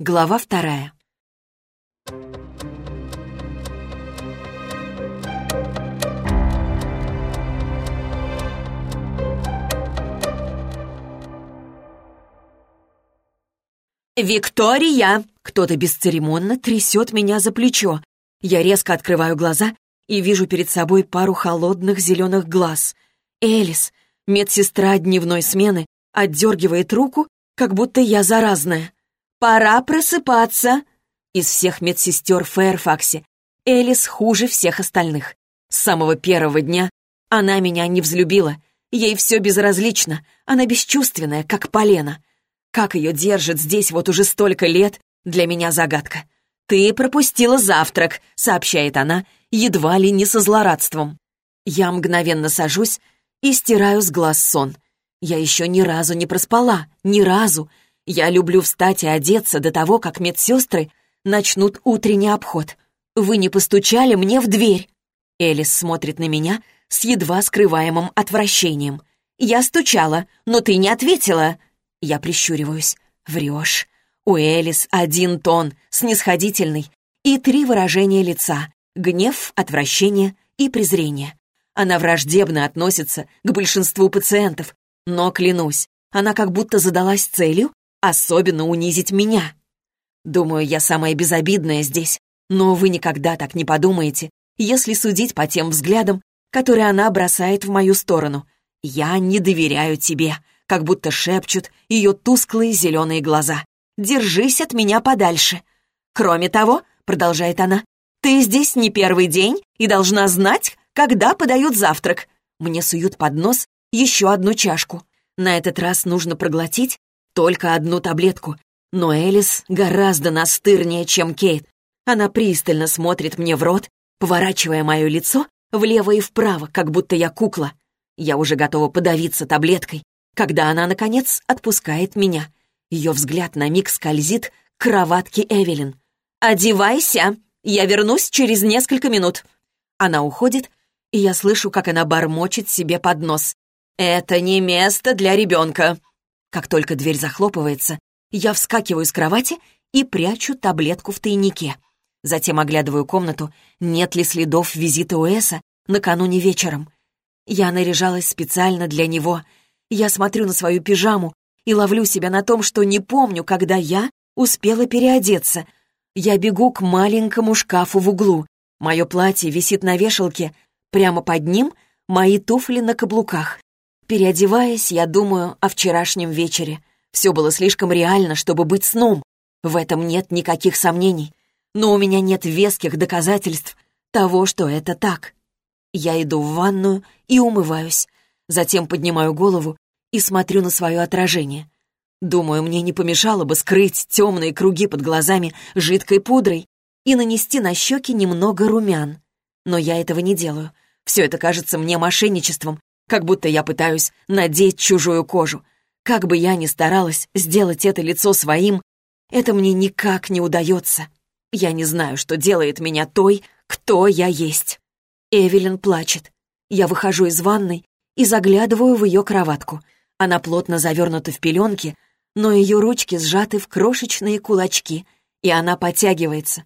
Глава вторая. «Виктория!» Кто-то бесцеремонно трясет меня за плечо. Я резко открываю глаза и вижу перед собой пару холодных зеленых глаз. Элис, медсестра дневной смены, отдергивает руку, как будто я заразная. «Пора просыпаться!» Из всех медсестер в Фэрфаксе Элис хуже всех остальных. С самого первого дня она меня не взлюбила. Ей все безразлично, она бесчувственная, как полено. Как ее держит здесь вот уже столько лет, для меня загадка. «Ты пропустила завтрак», — сообщает она, едва ли не со злорадством. Я мгновенно сажусь и стираю с глаз сон. Я еще ни разу не проспала, ни разу. Я люблю встать и одеться до того, как медсестры начнут утренний обход. Вы не постучали мне в дверь. Элис смотрит на меня с едва скрываемым отвращением. Я стучала, но ты не ответила. Я прищуриваюсь. Врешь. У Элис один тон, снисходительный, и три выражения лица — гнев, отвращение и презрение. Она враждебно относится к большинству пациентов, но, клянусь, она как будто задалась целью Особенно унизить меня. Думаю, я самая безобидная здесь, но вы никогда так не подумаете, если судить по тем взглядам, которые она бросает в мою сторону. Я не доверяю тебе, как будто шепчут ее тусклые зеленые глаза. Держись от меня подальше. Кроме того, продолжает она, ты здесь не первый день и должна знать, когда подают завтрак. Мне суют под нос еще одну чашку. На этот раз нужно проглотить только одну таблетку. Но Элис гораздо настырнее, чем Кейт. Она пристально смотрит мне в рот, поворачивая мое лицо влево и вправо, как будто я кукла. Я уже готова подавиться таблеткой, когда она, наконец, отпускает меня. Ее взгляд на миг скользит к кроватке Эвелин. «Одевайся! Я вернусь через несколько минут!» Она уходит, и я слышу, как она бормочет себе под нос. «Это не место для ребенка!» Как только дверь захлопывается, я вскакиваю с кровати и прячу таблетку в тайнике. Затем оглядываю комнату, нет ли следов визита Уэса накануне вечером. Я наряжалась специально для него. Я смотрю на свою пижаму и ловлю себя на том, что не помню, когда я успела переодеться. Я бегу к маленькому шкафу в углу. Мое платье висит на вешалке. Прямо под ним мои туфли на каблуках. Переодеваясь, я думаю о вчерашнем вечере. Все было слишком реально, чтобы быть сном. В этом нет никаких сомнений. Но у меня нет веских доказательств того, что это так. Я иду в ванную и умываюсь. Затем поднимаю голову и смотрю на свое отражение. Думаю, мне не помешало бы скрыть темные круги под глазами жидкой пудрой и нанести на щеки немного румян. Но я этого не делаю. Все это кажется мне мошенничеством, как будто я пытаюсь надеть чужую кожу. Как бы я ни старалась сделать это лицо своим, это мне никак не удается. Я не знаю, что делает меня той, кто я есть. Эвелин плачет. Я выхожу из ванной и заглядываю в ее кроватку. Она плотно завернута в пеленки, но ее ручки сжаты в крошечные кулачки, и она подтягивается.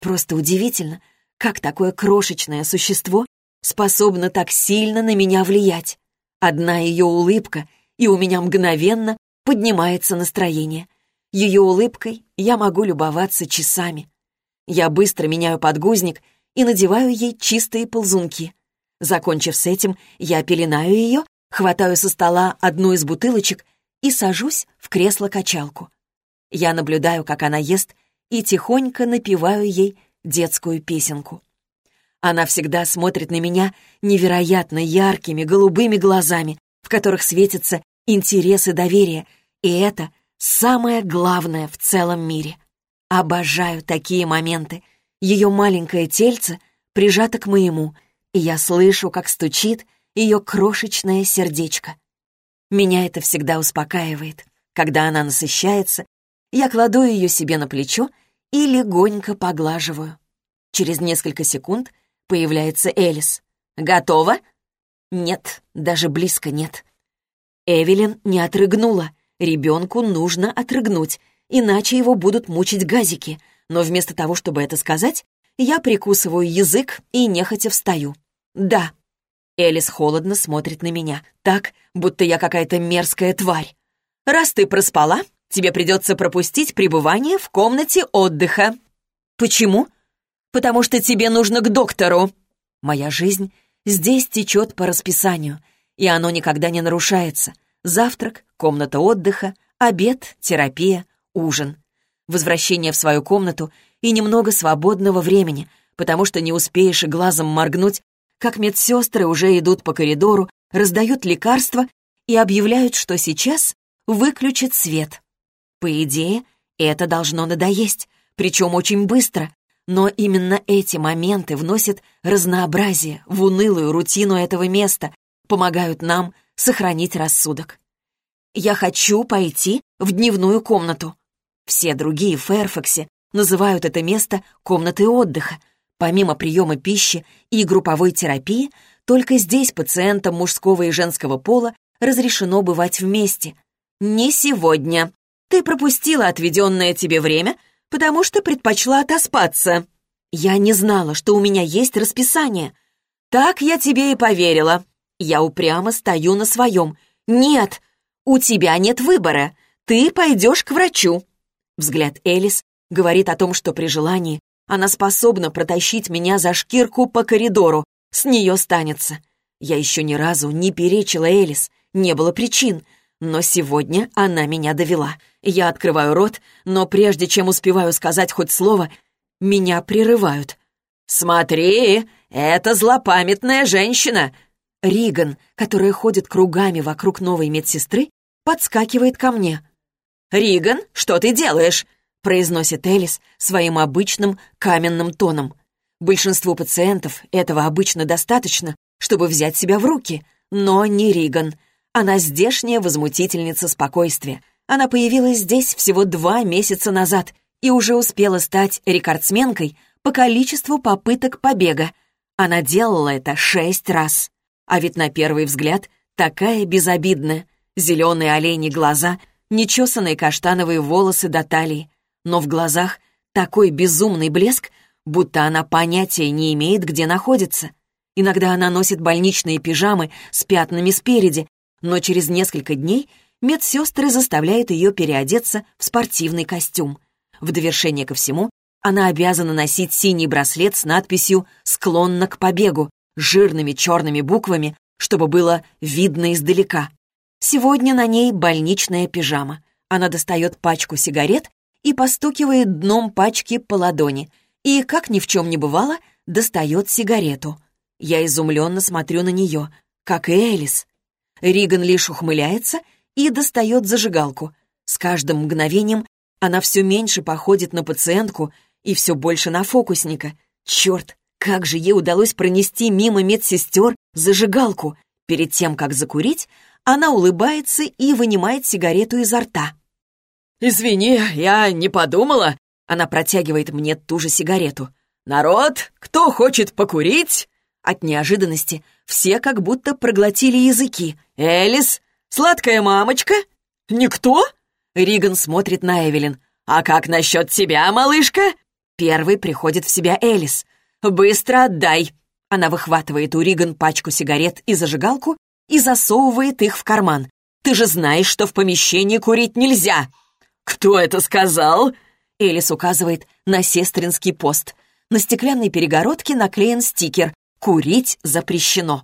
Просто удивительно, как такое крошечное существо способна так сильно на меня влиять. Одна ее улыбка, и у меня мгновенно поднимается настроение. Ее улыбкой я могу любоваться часами. Я быстро меняю подгузник и надеваю ей чистые ползунки. Закончив с этим, я пеленаю ее, хватаю со стола одну из бутылочек и сажусь в кресло-качалку. Я наблюдаю, как она ест, и тихонько напеваю ей детскую песенку. Она всегда смотрит на меня невероятно яркими голубыми глазами, в которых светится интерес и доверие, и это самое главное в целом мире. Обожаю такие моменты. Ее маленькое тельце прижато к моему, и я слышу, как стучит ее крошечное сердечко. Меня это всегда успокаивает. Когда она насыщается, я кладу ее себе на плечо и легонько поглаживаю. Через несколько секунд Появляется Элис. «Готова?» «Нет, даже близко нет». Эвелин не отрыгнула. Ребенку нужно отрыгнуть. иначе его будут мучить газики. Но вместо того, чтобы это сказать, я прикусываю язык и нехотя встаю. «Да». Элис холодно смотрит на меня, так, будто я какая-то мерзкая тварь. «Раз ты проспала, тебе придется пропустить пребывание в комнате отдыха». «Почему?» «Потому что тебе нужно к доктору». Моя жизнь здесь течет по расписанию, и оно никогда не нарушается. Завтрак, комната отдыха, обед, терапия, ужин. Возвращение в свою комнату и немного свободного времени, потому что не успеешь и глазом моргнуть, как медсестры уже идут по коридору, раздают лекарства и объявляют, что сейчас выключат свет. По идее, это должно надоесть, причем очень быстро, но именно эти моменты вносят разнообразие в унылую рутину этого места, помогают нам сохранить рассудок. Я хочу пойти в дневную комнату. Все другие в Фэрфаксе называют это место комнатой отдыха. Помимо приема пищи и групповой терапии, только здесь пациентам мужского и женского пола разрешено бывать вместе. Не сегодня. Ты пропустила отведенное тебе время, потому что предпочла отоспаться. Я не знала, что у меня есть расписание. Так я тебе и поверила. Я упрямо стою на своем. Нет, у тебя нет выбора. Ты пойдешь к врачу. Взгляд Элис говорит о том, что при желании она способна протащить меня за шкирку по коридору. С нее станется. Я еще ни разу не перечила Элис. Не было причин. Но сегодня она меня довела. Я открываю рот, но прежде чем успеваю сказать хоть слово, меня прерывают. «Смотри, это злопамятная женщина!» Риган, которая ходит кругами вокруг новой медсестры, подскакивает ко мне. «Риган, что ты делаешь?» — произносит Элис своим обычным каменным тоном. Большинству пациентов этого обычно достаточно, чтобы взять себя в руки, но не Риган — она здешняя возмутительница спокойствия. Она появилась здесь всего два месяца назад и уже успела стать рекордсменкой по количеству попыток побега. Она делала это шесть раз. А ведь на первый взгляд такая безобидная. Зеленые олени глаза, нечесанные каштановые волосы до талии. Но в глазах такой безумный блеск, будто она понятия не имеет, где находится. Иногда она носит больничные пижамы с пятнами спереди, но через несколько дней медсестры заставляют ее переодеться в спортивный костюм. В довершение ко всему, она обязана носить синий браслет с надписью «Склонна к побегу» жирными черными буквами, чтобы было видно издалека. Сегодня на ней больничная пижама. Она достает пачку сигарет и постукивает дном пачки по ладони. И, как ни в чем не бывало, достает сигарету. Я изумленно смотрю на нее, как и Элис. Риган лишь ухмыляется и достает зажигалку. С каждым мгновением она все меньше походит на пациентку и все больше на фокусника. Черт, как же ей удалось пронести мимо медсестер зажигалку. Перед тем, как закурить, она улыбается и вынимает сигарету изо рта. «Извини, я не подумала». Она протягивает мне ту же сигарету. «Народ, кто хочет покурить?» От неожиданности все как будто проглотили языки. «Элис? Сладкая мамочка? Никто?» Риган смотрит на Эвелин. «А как насчет тебя, малышка?» Первый приходит в себя Элис. «Быстро отдай!» Она выхватывает у Риган пачку сигарет и зажигалку и засовывает их в карман. «Ты же знаешь, что в помещении курить нельзя!» «Кто это сказал?» Элис указывает на сестринский пост. На стеклянной перегородке наклеен стикер Курить запрещено.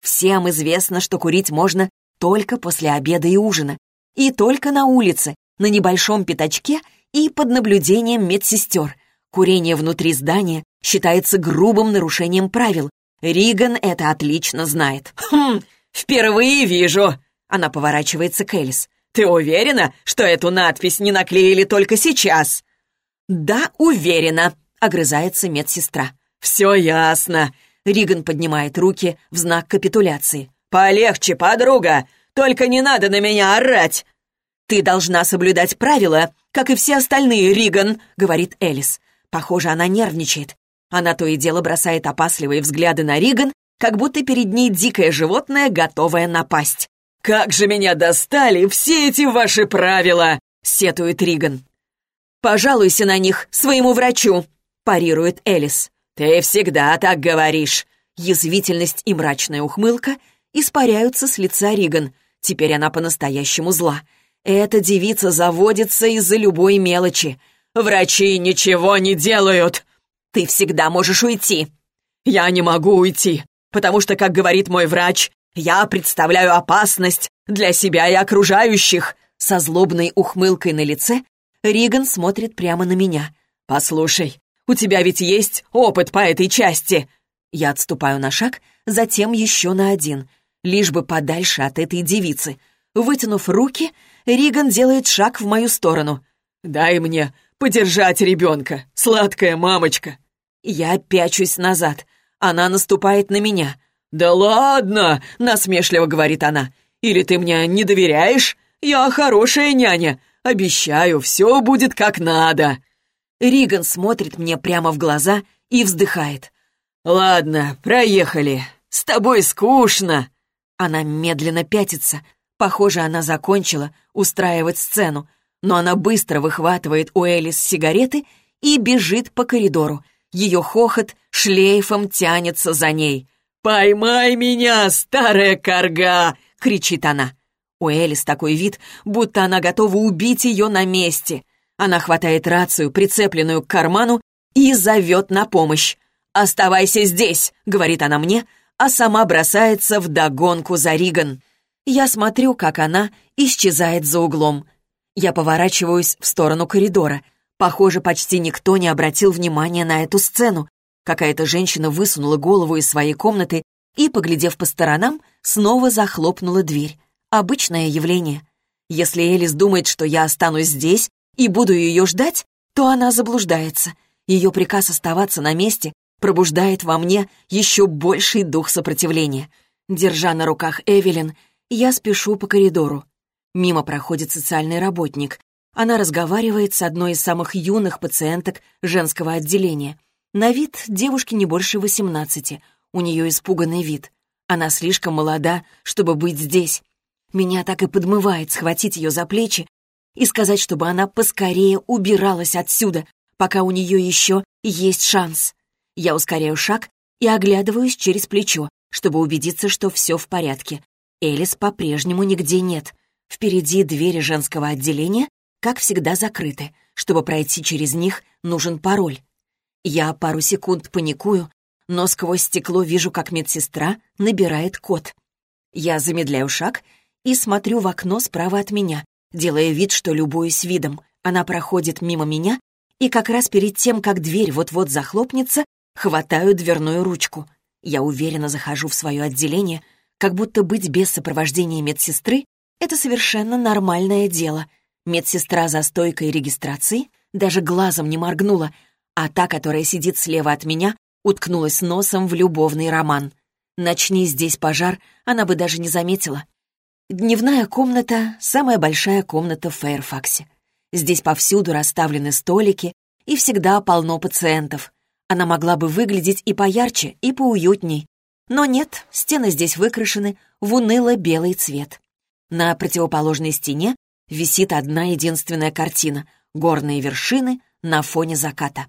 Всем известно, что курить можно только после обеда и ужина, и только на улице, на небольшом пятачке и под наблюдением медсестер. Курение внутри здания считается грубым нарушением правил. Риган это отлично знает. «Хм, впервые вижу!» Она поворачивается к Элис. «Ты уверена, что эту надпись не наклеили только сейчас?» «Да, уверена», — огрызается медсестра. «Все ясно. Риган поднимает руки в знак капитуляции. «Полегче, подруга! Только не надо на меня орать!» «Ты должна соблюдать правила, как и все остальные, Риган», — говорит Элис. Похоже, она нервничает. Она то и дело бросает опасливые взгляды на Риган, как будто перед ней дикое животное, готовое напасть. «Как же меня достали все эти ваши правила!» сетует Риган. «Пожалуйся на них своему врачу», — парирует Элис. «Ты всегда так говоришь». Язвительность и мрачная ухмылка испаряются с лица Риган. Теперь она по-настоящему зла. Эта девица заводится из-за любой мелочи. «Врачи ничего не делают!» «Ты всегда можешь уйти!» «Я не могу уйти, потому что, как говорит мой врач, я представляю опасность для себя и окружающих!» Со злобной ухмылкой на лице Риган смотрит прямо на меня. «Послушай, у тебя ведь есть опыт по этой части!» Я отступаю на шаг, затем еще на один, лишь бы подальше от этой девицы. Вытянув руки, Риган делает шаг в мою сторону. «Дай мне подержать ребенка, сладкая мамочка!» Я пячусь назад. Она наступает на меня. «Да ладно!» — насмешливо говорит она. «Или ты мне не доверяешь? Я хорошая няня. Обещаю, все будет как надо». Риган смотрит мне прямо в глаза и вздыхает. «Ладно, проехали. С тобой скучно». Она медленно пятится. Похоже, она закончила устраивать сцену, но она быстро выхватывает у Элис сигареты и бежит по коридору. Ее хохот шлейфом тянется за ней. «Поймай меня, старая корга!» — кричит она. У Элис такой вид, будто она готова убить ее на месте. Она хватает рацию, прицепленную к карману, и зовет на помощь. «Оставайся здесь», — говорит она мне, а сама бросается в догонку за Риган. Я смотрю, как она исчезает за углом. Я поворачиваюсь в сторону коридора. Похоже, почти никто не обратил внимания на эту сцену. Какая-то женщина высунула голову из своей комнаты и, поглядев по сторонам, снова захлопнула дверь. Обычное явление. Если Элис думает, что я останусь здесь и буду ее ждать, то она заблуждается. Ее приказ оставаться на месте пробуждает во мне еще больший дух сопротивления. Держа на руках Эвелин, я спешу по коридору. Мимо проходит социальный работник. Она разговаривает с одной из самых юных пациенток женского отделения. На вид девушки не больше восемнадцати. У нее испуганный вид. Она слишком молода, чтобы быть здесь. Меня так и подмывает схватить ее за плечи и сказать, чтобы она поскорее убиралась отсюда, пока у нее еще есть шанс. Я ускоряю шаг и оглядываюсь через плечо, чтобы убедиться, что все в порядке. Элис по-прежнему нигде нет. Впереди двери женского отделения, как всегда, закрыты. Чтобы пройти через них, нужен пароль. Я пару секунд паникую, но сквозь стекло вижу, как медсестра набирает код. Я замедляю шаг и смотрю в окно справа от меня, делая вид, что любуюсь видом. Она проходит мимо меня, и как раз перед тем, как дверь вот-вот захлопнется, Хватаю дверную ручку. Я уверенно захожу в свое отделение, как будто быть без сопровождения медсестры — это совершенно нормальное дело. Медсестра за стойкой регистрации даже глазом не моргнула, а та, которая сидит слева от меня, уткнулась носом в любовный роман. Начни здесь пожар, она бы даже не заметила. Дневная комната — самая большая комната в Фэйрфаксе. Здесь повсюду расставлены столики, и всегда полно пациентов. Она могла бы выглядеть и поярче, и поуютней. Но нет, стены здесь выкрашены в уныло-белый цвет. На противоположной стене висит одна единственная картина — горные вершины на фоне заката.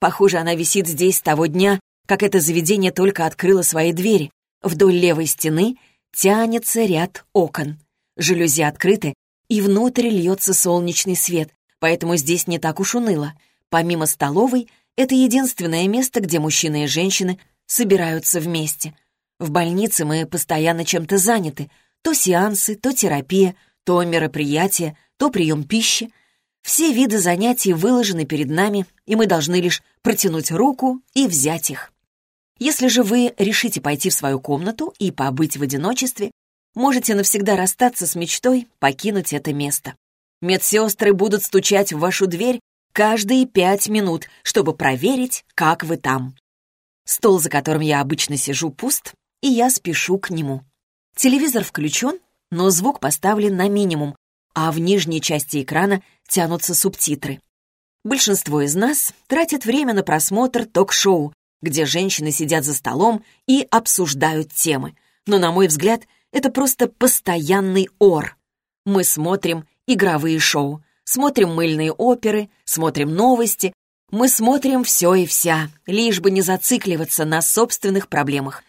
Похоже, она висит здесь с того дня, как это заведение только открыло свои двери. Вдоль левой стены тянется ряд окон. Жалюзи открыты, и внутрь льется солнечный свет, поэтому здесь не так уж уныло. Помимо столовой — это единственное место, где мужчины и женщины собираются вместе. В больнице мы постоянно чем-то заняты. То сеансы, то терапия, то мероприятия, то прием пищи. Все виды занятий выложены перед нами, и мы должны лишь протянуть руку и взять их. Если же вы решите пойти в свою комнату и побыть в одиночестве, можете навсегда расстаться с мечтой покинуть это место. Медсестры будут стучать в вашу дверь каждые пять минут, чтобы проверить, как вы там. Стол, за которым я обычно сижу, пуст, и я спешу к нему. Телевизор включен, но звук поставлен на минимум, а в нижней части экрана тянутся субтитры. Большинство из нас тратят время на просмотр ток-шоу, где женщины сидят за столом и обсуждают темы. Но, на мой взгляд, это просто постоянный ор. Мы смотрим игровые шоу, смотрим мыльные оперы, смотрим новости. Мы смотрим все и вся, лишь бы не зацикливаться на собственных проблемах.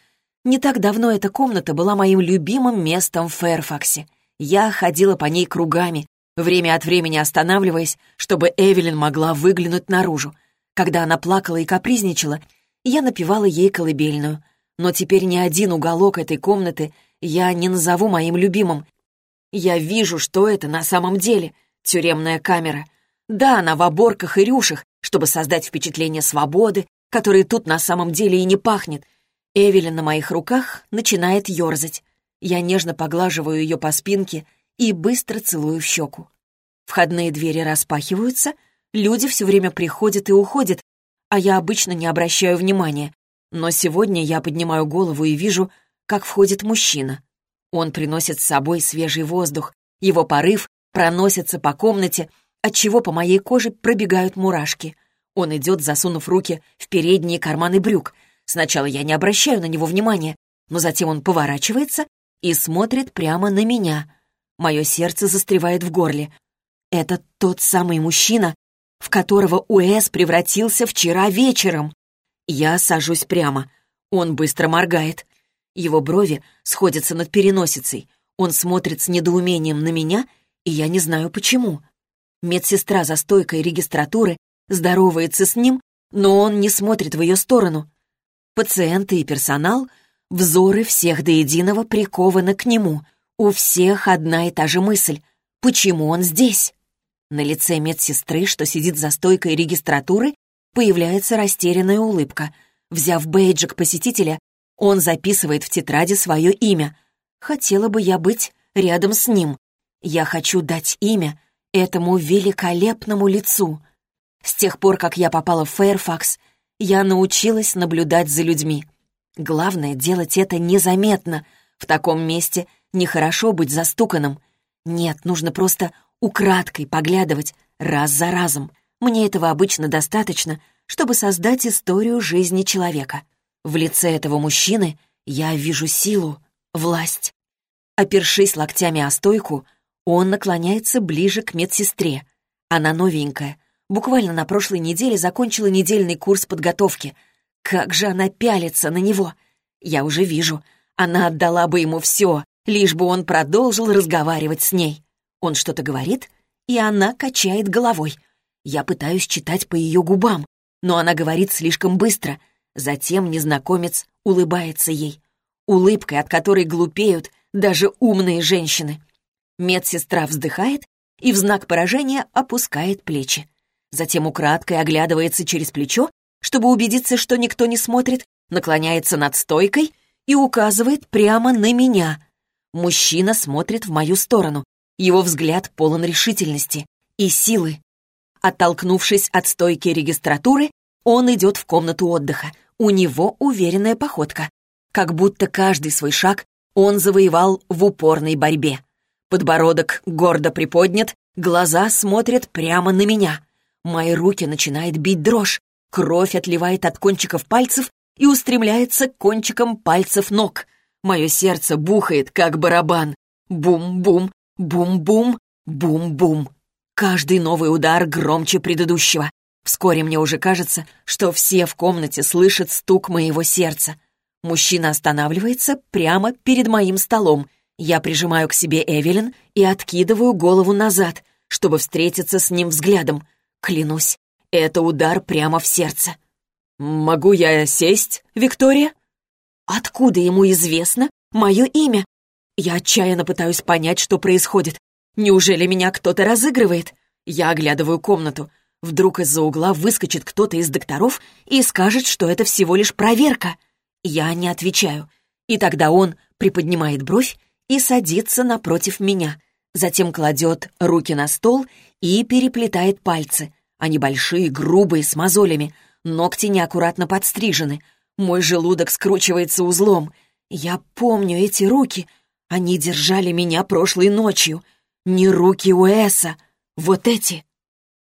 Не так давно эта комната была моим любимым местом в Фэрфаксе. Я ходила по ней кругами, время от времени останавливаясь, чтобы Эвелин могла выглянуть наружу. Когда она плакала и капризничала, я напевала ей колыбельную. Но теперь ни один уголок этой комнаты я не назову моим любимым. Я вижу, что это на самом деле тюремная камера. Да, она в оборках и рюшах, чтобы создать впечатление свободы, которой тут на самом деле и не пахнет. Эвелин на моих руках начинает ерзать. Я нежно поглаживаю ее по спинке и быстро целую в щеку. Входные двери распахиваются, люди все время приходят и уходят, а я обычно не обращаю внимания. Но сегодня я поднимаю голову и вижу, как входит мужчина. Он приносит с собой свежий воздух, его порыв проносится по комнате, отчего по моей коже пробегают мурашки. Он идет, засунув руки в передние карманы брюк — Сначала я не обращаю на него внимания, но затем он поворачивается и смотрит прямо на меня. Мое сердце застревает в горле. Это тот самый мужчина, в которого Уэс превратился вчера вечером. Я сажусь прямо. Он быстро моргает. Его брови сходятся над переносицей. Он смотрит с недоумением на меня, и я не знаю почему. Медсестра за стойкой регистратуры здоровается с ним, но он не смотрит в ее сторону. Пациенты и персонал, взоры всех до единого прикованы к нему. У всех одна и та же мысль. Почему он здесь? На лице медсестры, что сидит за стойкой регистратуры, появляется растерянная улыбка. Взяв бейджик посетителя, он записывает в тетради свое имя. Хотела бы я быть рядом с ним. Я хочу дать имя этому великолепному лицу. С тех пор, как я попала в Фэрфакс, я научилась наблюдать за людьми. Главное — делать это незаметно. В таком месте нехорошо быть застуканным. Нет, нужно просто украдкой поглядывать раз за разом. Мне этого обычно достаточно, чтобы создать историю жизни человека. В лице этого мужчины я вижу силу, власть. Опершись локтями о стойку, он наклоняется ближе к медсестре. Она новенькая, Буквально на прошлой неделе закончила недельный курс подготовки. Как же она пялится на него! Я уже вижу. Она отдала бы ему все, лишь бы он продолжил разговаривать с ней. Он что-то говорит, и она качает головой. Я пытаюсь читать по ее губам, но она говорит слишком быстро. Затем незнакомец улыбается ей. Улыбкой, от которой глупеют даже умные женщины. Медсестра вздыхает и в знак поражения опускает плечи. Затем украдкой оглядывается через плечо, чтобы убедиться, что никто не смотрит, наклоняется над стойкой и указывает прямо на меня. Мужчина смотрит в мою сторону. Его взгляд полон решительности и силы. Оттолкнувшись от стойки регистратуры, он идет в комнату отдыха. У него уверенная походка. Как будто каждый свой шаг он завоевал в упорной борьбе. Подбородок гордо приподнят, глаза смотрят прямо на меня. Мои руки начинает бить дрожь, кровь отливает от кончиков пальцев и устремляется к кончикам пальцев ног. Мое сердце бухает, как барабан. Бум-бум, бум-бум, бум-бум. Каждый новый удар громче предыдущего. Вскоре мне уже кажется, что все в комнате слышат стук моего сердца. Мужчина останавливается прямо перед моим столом. Я прижимаю к себе Эвелин и откидываю голову назад, чтобы встретиться с ним взглядом. Клянусь, это удар прямо в сердце. «Могу я сесть, Виктория?» «Откуда ему известно мое имя?» Я отчаянно пытаюсь понять, что происходит. Неужели меня кто-то разыгрывает? Я оглядываю комнату. Вдруг из-за угла выскочит кто-то из докторов и скажет, что это всего лишь проверка. Я не отвечаю. И тогда он приподнимает бровь и садится напротив меня. Затем кладет руки на стол и переплетает пальцы. Они большие, грубые, с мозолями. Ногти неаккуратно подстрижены. Мой желудок скручивается узлом. Я помню эти руки. Они держали меня прошлой ночью. Не руки Уэса. Вот эти.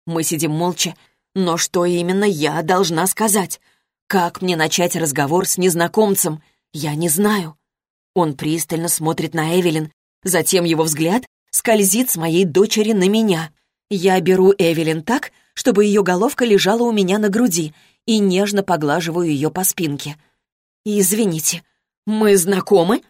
Мы сидим молча. Но что именно я должна сказать? Как мне начать разговор с незнакомцем? Я не знаю. Он пристально смотрит на Эвелин. Затем его взгляд скользит с моей дочери на меня. Я беру Эвелин так, чтобы ее головка лежала у меня на груди, и нежно поглаживаю ее по спинке. «Извините, мы знакомы?»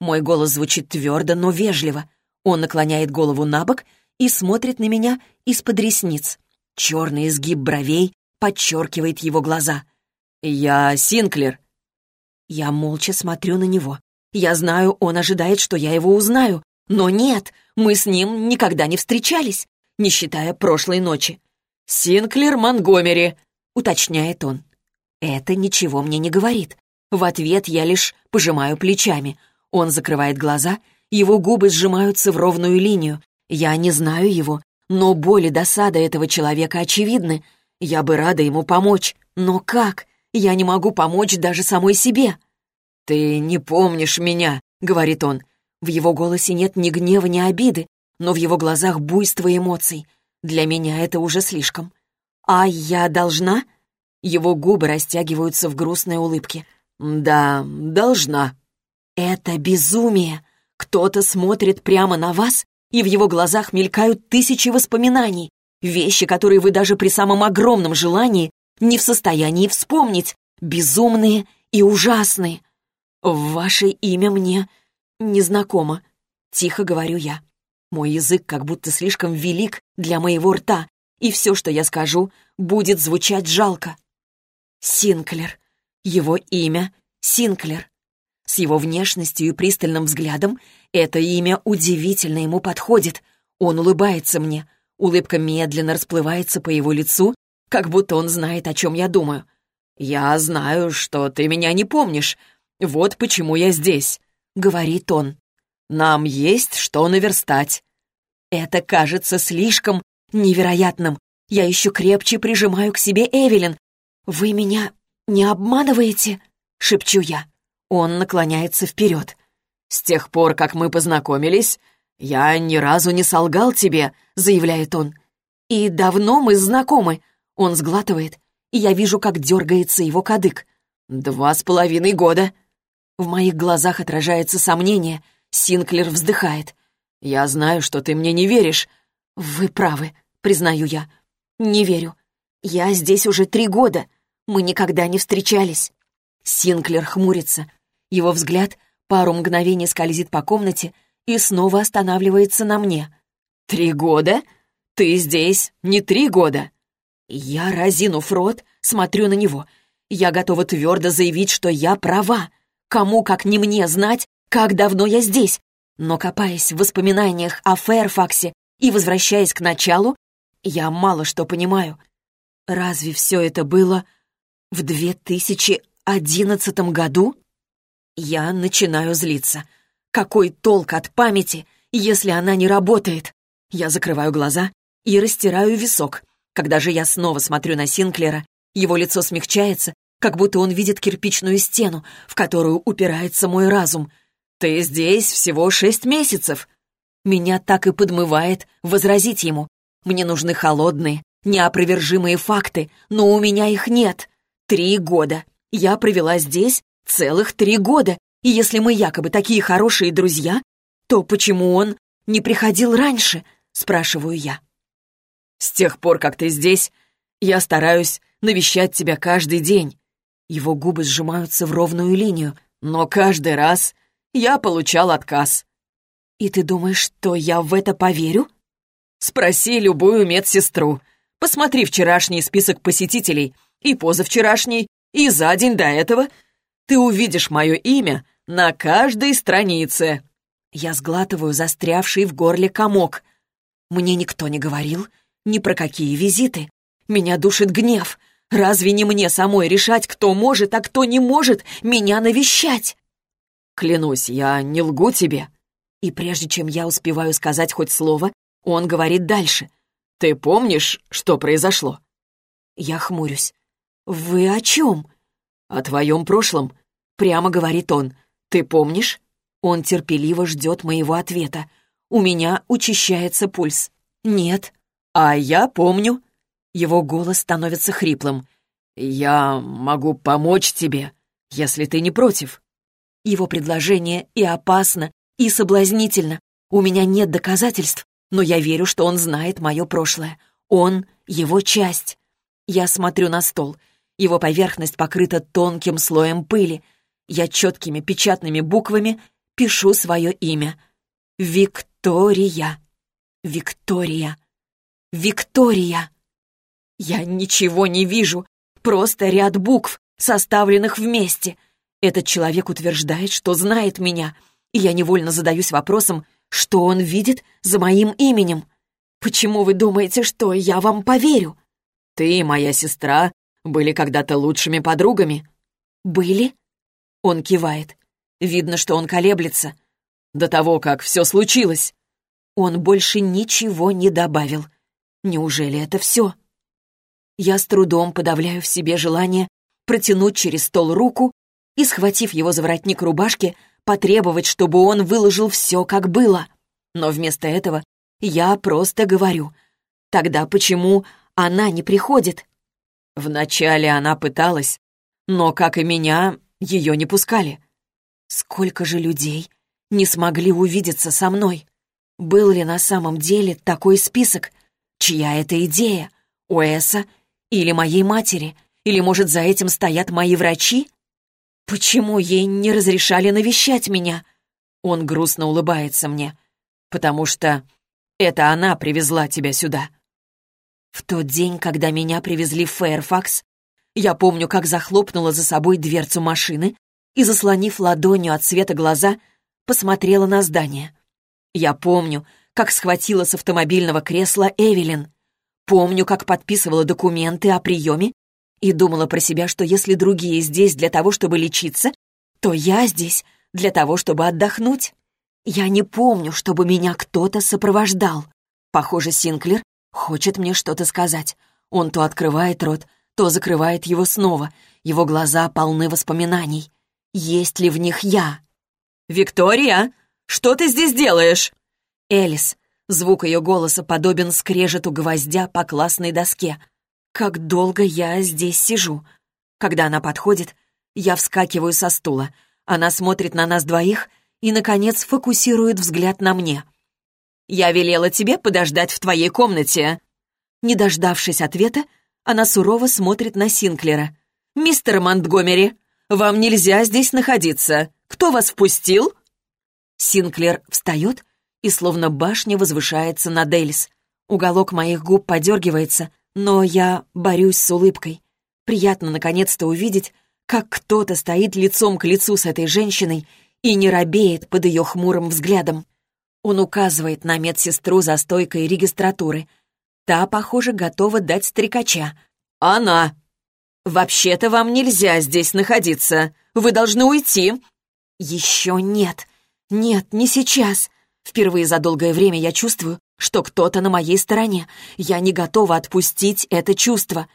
Мой голос звучит твердо, но вежливо. Он наклоняет голову на бок и смотрит на меня из-под ресниц. Черный изгиб бровей подчеркивает его глаза. «Я Синклер». Я молча смотрю на него. Я знаю, он ожидает, что я его узнаю. Но нет, мы с ним никогда не встречались, не считая прошлой ночи. «Синклер Монгомери», — уточняет он. Это ничего мне не говорит. В ответ я лишь пожимаю плечами. Он закрывает глаза, его губы сжимаются в ровную линию. Я не знаю его, но боль и досада этого человека очевидны. Я бы рада ему помочь. Но как? Я не могу помочь даже самой себе. «Ты не помнишь меня», — говорит он. В его голосе нет ни гнева, ни обиды, но в его глазах буйство эмоций. Для меня это уже слишком. «А я должна?» Его губы растягиваются в грустной улыбке. «Да, должна». «Это безумие! Кто-то смотрит прямо на вас, и в его глазах мелькают тысячи воспоминаний, вещи, которые вы даже при самом огромном желании не в состоянии вспомнить, безумные и ужасные. Ваше имя мне незнакомо, тихо говорю я. Мой язык как будто слишком велик для моего рта, и все, что я скажу, будет звучать жалко. Синклер. Его имя Синклер. С его внешностью и пристальным взглядом это имя удивительно ему подходит. Он улыбается мне. Улыбка медленно расплывается по его лицу, как будто он знает, о чем я думаю. «Я знаю, что ты меня не помнишь. Вот почему я здесь», — говорит он. «Нам есть что наверстать». Это кажется слишком невероятным. Я еще крепче прижимаю к себе Эвелин. «Вы меня не обманываете?» — шепчу я. Он наклоняется вперед. «С тех пор, как мы познакомились, я ни разу не солгал тебе», — заявляет он. «И давно мы знакомы?» Он сглатывает, и я вижу, как дергается его кадык. «Два с половиной года». В моих глазах отражается сомнение. Синклер вздыхает. «Я знаю, что ты мне не веришь». «Вы правы», — признаю я. «Не верю. Я здесь уже три года. Мы никогда не встречались». Синклер хмурится. Его взгляд пару мгновений скользит по комнате и снова останавливается на мне. «Три года? Ты здесь не три года?» Я, разинув рот, смотрю на него. Я готова твердо заявить, что я права. Кому, как не мне, знать, как давно я здесь, но копаясь в воспоминаниях о Фэрфаксе и возвращаясь к началу, я мало что понимаю. Разве все это было в 2011 году? Я начинаю злиться. Какой толк от памяти, если она не работает? Я закрываю глаза и растираю висок. Когда же я снова смотрю на Синклера, его лицо смягчается, как будто он видит кирпичную стену, в которую упирается мой разум — «Ты здесь всего шесть месяцев!» Меня так и подмывает возразить ему. Мне нужны холодные, неопровержимые факты, но у меня их нет. Три года. Я провела здесь целых три года, и если мы якобы такие хорошие друзья, то почему он не приходил раньше, спрашиваю я. С тех пор, как ты здесь, я стараюсь навещать тебя каждый день. Его губы сжимаются в ровную линию, но каждый раз я получал отказ. «И ты думаешь, что я в это поверю?» «Спроси любую медсестру. Посмотри вчерашний список посетителей, и позавчерашний, и за день до этого. Ты увидишь мое имя на каждой странице». Я сглатываю застрявший в горле комок. Мне никто не говорил ни про какие визиты. Меня душит гнев. Разве не мне самой решать, кто может, а кто не может меня навещать? Клянусь, я не лгу тебе». И прежде чем я успеваю сказать хоть слово, он говорит дальше. «Ты помнишь, что произошло?» Я хмурюсь. «Вы о чем?» «О твоем прошлом», — прямо говорит он. «Ты помнишь?» Он терпеливо ждет моего ответа. У меня учащается пульс. «Нет». «А я помню». Его голос становится хриплым. «Я могу помочь тебе, если ты не против». Его предложение и опасно, и соблазнительно. У меня нет доказательств, Но я верю, что он знает мое прошлое. Он — его часть. Я смотрю на стол. Его поверхность покрыта тонким слоем пыли. Я четкими печатными буквами пишу свое имя. Виктория. Виктория. Виктория. Я ничего не вижу, просто ряд букв, составленных вместе. Этот человек утверждает, что знает меня, и я невольно задаюсь вопросом, что он видит за моим именем. Почему вы думаете, что я вам поверю? Ты и моя сестра были когда-то лучшими подругами. Были? Он кивает. Видно, что он колеблется. До того, как все случилось. Он больше ничего не добавил. Неужели это все? Я с трудом подавляю в себе желание протянуть через стол руку и, схватив его за воротник рубашки, потребовать, чтобы он выложил все, как было. Но вместо этого я просто говорю. Тогда почему она не приходит? Вначале она пыталась, но, как и меня, ее не пускали. Сколько же людей не смогли увидеться со мной? Был ли на самом деле такой список? Чья это идея? Уэса или моей матери? Или, может, за этим стоят мои врачи? Почему ей не разрешали навещать меня? Он грустно улыбается мне. Потому что это она привезла тебя сюда. В тот день, когда меня привезли в Фэрфакс, я помню, как захлопнула за собой дверцу машины и, заслонив ладонью от света глаза, посмотрела на здание. Я помню, как схватила с автомобильного кресла Эвелин. Помню, как подписывала документы о приеме и думала про себя, что если другие здесь для того, чтобы лечиться, то я здесь для того, чтобы отдохнуть. Я не помню, чтобы меня кто-то сопровождал. Похоже, Синклер хочет мне что-то сказать. Он то открывает рот, то закрывает его снова. Его глаза полны воспоминаний. Есть ли в них я? «Виктория, что ты здесь делаешь?» Элис. Звук ее голоса подобен скрежету гвоздя по классной доске. Как долго я здесь сижу. Когда она подходит, я вскакиваю со стула. Она смотрит на нас двоих и, наконец, фокусирует взгляд на мне. «Я велела тебе подождать в твоей комнате». Не дождавшись ответа, она сурово смотрит на Синклера. «Мистер Монтгомери, вам нельзя здесь находиться. Кто вас впустил?» Синклер встает и словно башня возвышается над Эльс. Уголок моих губ подергивается, но я борюсь с улыбкой. Приятно наконец-то увидеть, как кто-то стоит лицом к лицу с этой женщиной и не робеет под ее хмурым взглядом. Он указывает на медсестру за стойкой регистратуры. Та, похоже, готова дать стрекача. «Она!» «Вообще-то вам нельзя здесь находиться. Вы должны уйти». «Еще нет. Нет, не сейчас. Впервые за долгое время я чувствую, что кто-то на моей стороне. Я не готова отпустить это чувство.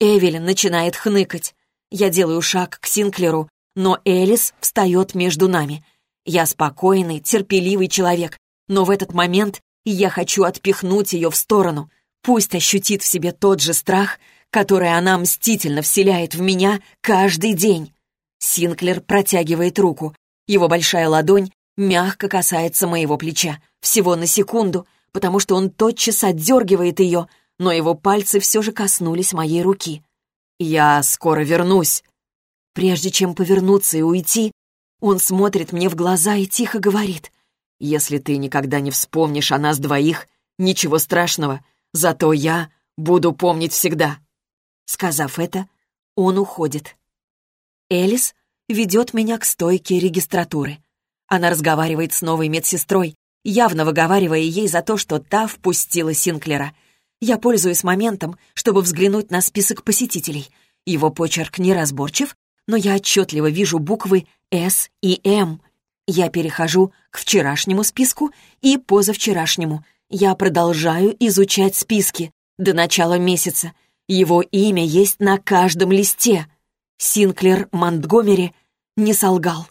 Эвелин начинает хныкать. Я делаю шаг к Синклеру, но Элис встает между нами. Я спокойный, терпеливый человек, но в этот момент я хочу отпихнуть ее в сторону. Пусть ощутит в себе тот же страх, который она мстительно вселяет в меня каждый день. Синклер протягивает руку. Его большая ладонь мягко касается моего плеча, всего на секунду, потому что он тотчас отдергивает ее, но его пальцы все же коснулись моей руки. «Я скоро вернусь». Прежде чем повернуться и уйти, он смотрит мне в глаза и тихо говорит. «Если ты никогда не вспомнишь о нас двоих, ничего страшного, зато я буду помнить всегда». Сказав это, он уходит. Элис ведет меня к стойке регистратуры. Она разговаривает с новой медсестрой, явно выговаривая ей за то, что та впустила Синклера. Я пользуюсь моментом, чтобы взглянуть на список посетителей. Его почерк неразборчив, но я отчетливо вижу буквы «С» и «М». Я перехожу к вчерашнему списку и позавчерашнему. Я продолжаю изучать списки до начала месяца. Его имя есть на каждом листе. Синклер Монтгомери не солгал.